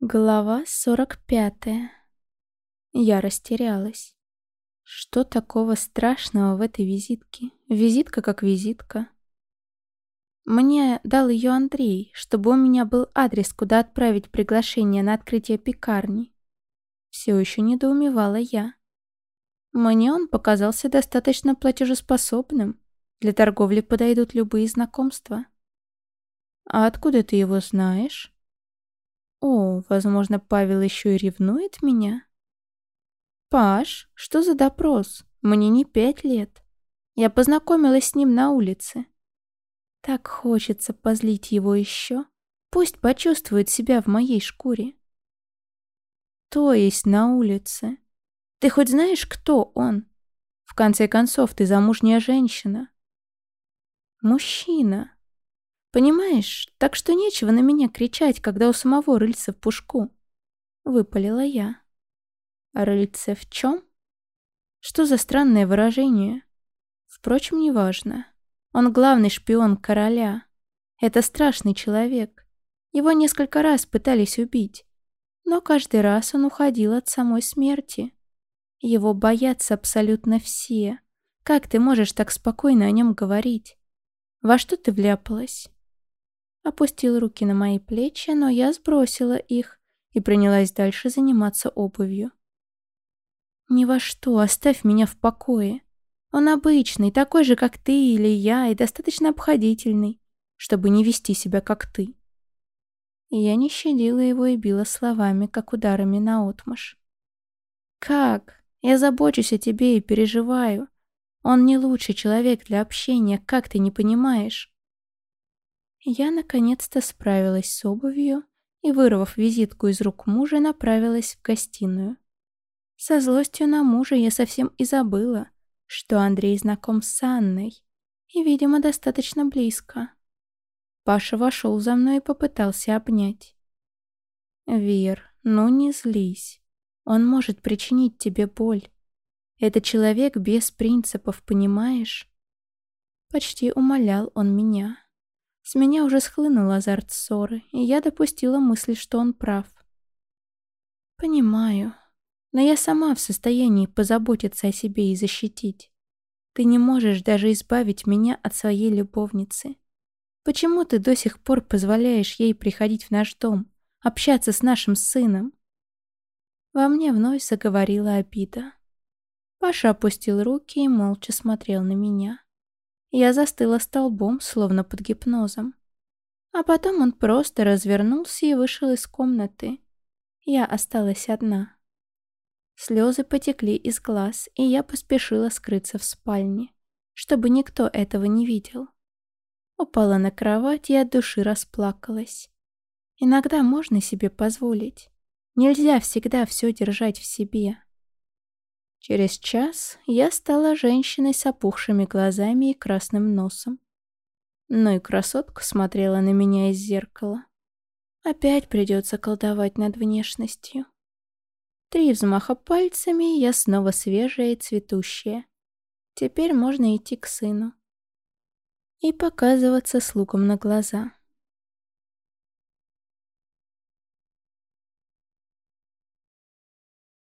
Глава 45. Я растерялась. Что такого страшного в этой визитке? Визитка как визитка. Мне дал ее Андрей, чтобы у меня был адрес, куда отправить приглашение на открытие пекарни. Все еще недоумевала я. Мне он показался достаточно платежеспособным. Для торговли подойдут любые знакомства. «А откуда ты его знаешь?» О, возможно, Павел еще и ревнует меня? Паш, что за допрос? Мне не пять лет. Я познакомилась с ним на улице. Так хочется позлить его еще. Пусть почувствует себя в моей шкуре. То есть на улице. Ты хоть знаешь, кто он? В конце концов, ты замужняя женщина. Мужчина. Понимаешь, так что нечего на меня кричать, когда у самого рыльца в пушку. Выпалила я. А рыльце в чем? Что за странное выражение? Впрочем, неважно. Он главный шпион короля. Это страшный человек. Его несколько раз пытались убить. Но каждый раз он уходил от самой смерти. Его боятся абсолютно все. Как ты можешь так спокойно о нем говорить? Во что ты вляпалась? Опустил руки на мои плечи, но я сбросила их и принялась дальше заниматься обувью. «Ни во что, оставь меня в покое. Он обычный, такой же, как ты или я, и достаточно обходительный, чтобы не вести себя, как ты». И я не щадила его и била словами, как ударами наотмашь. «Как? Я забочусь о тебе и переживаю. Он не лучший человек для общения, как ты не понимаешь?» Я наконец-то справилась с обувью и, вырвав визитку из рук мужа, направилась в гостиную. Со злостью на мужа я совсем и забыла, что Андрей знаком с Анной и, видимо, достаточно близко. Паша вошел за мной и попытался обнять. «Вер, ну не злись. Он может причинить тебе боль. Это человек без принципов, понимаешь?» Почти умолял он меня. С меня уже схлынул азарт ссоры, и я допустила мысль, что он прав. «Понимаю, но я сама в состоянии позаботиться о себе и защитить. Ты не можешь даже избавить меня от своей любовницы. Почему ты до сих пор позволяешь ей приходить в наш дом, общаться с нашим сыном?» Во мне вновь заговорила обида. Паша опустил руки и молча смотрел на меня. Я застыла столбом, словно под гипнозом. А потом он просто развернулся и вышел из комнаты. Я осталась одна. Слезы потекли из глаз, и я поспешила скрыться в спальне, чтобы никто этого не видел. Упала на кровать и от души расплакалась. Иногда можно себе позволить. Нельзя всегда все держать в себе. Через час я стала женщиной с опухшими глазами и красным носом. Ну и красотка смотрела на меня из зеркала. Опять придется колдовать над внешностью. Три взмаха пальцами, я снова свежая и цветущая. Теперь можно идти к сыну. И показываться с луком на глаза.